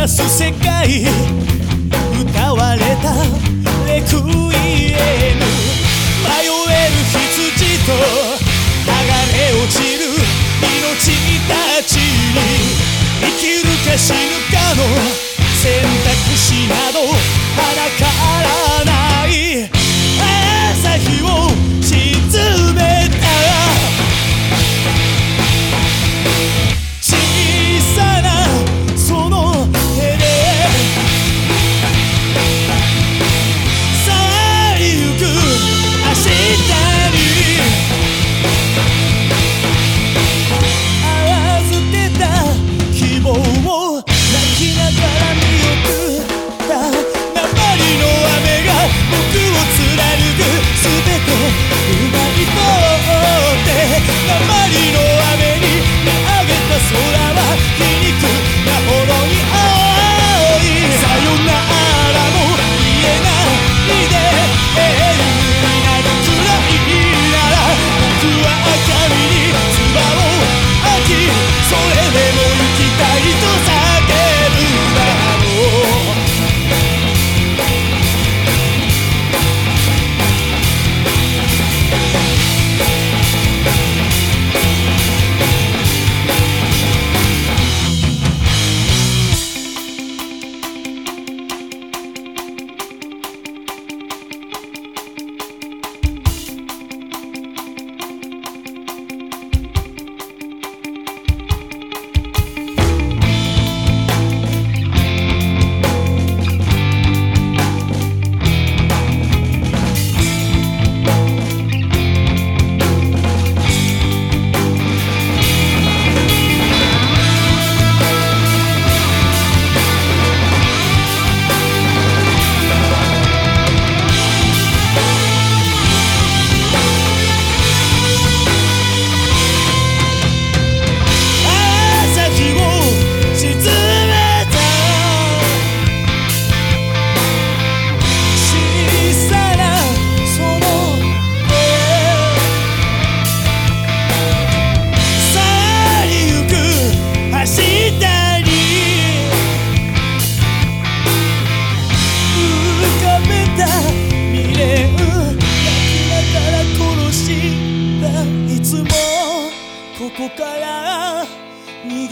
らす世界歌われた。レクイエム。迷える羊と流れ落ちる命たちに。生きるか死ぬかの選択肢など。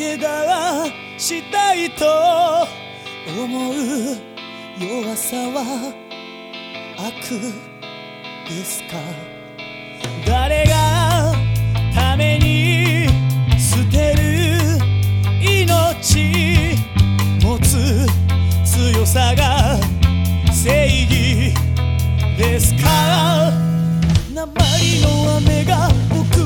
けがしたいと思う弱さは悪ですか？誰がために捨てる命持つ強さが正義ですか？鉛の雨が僕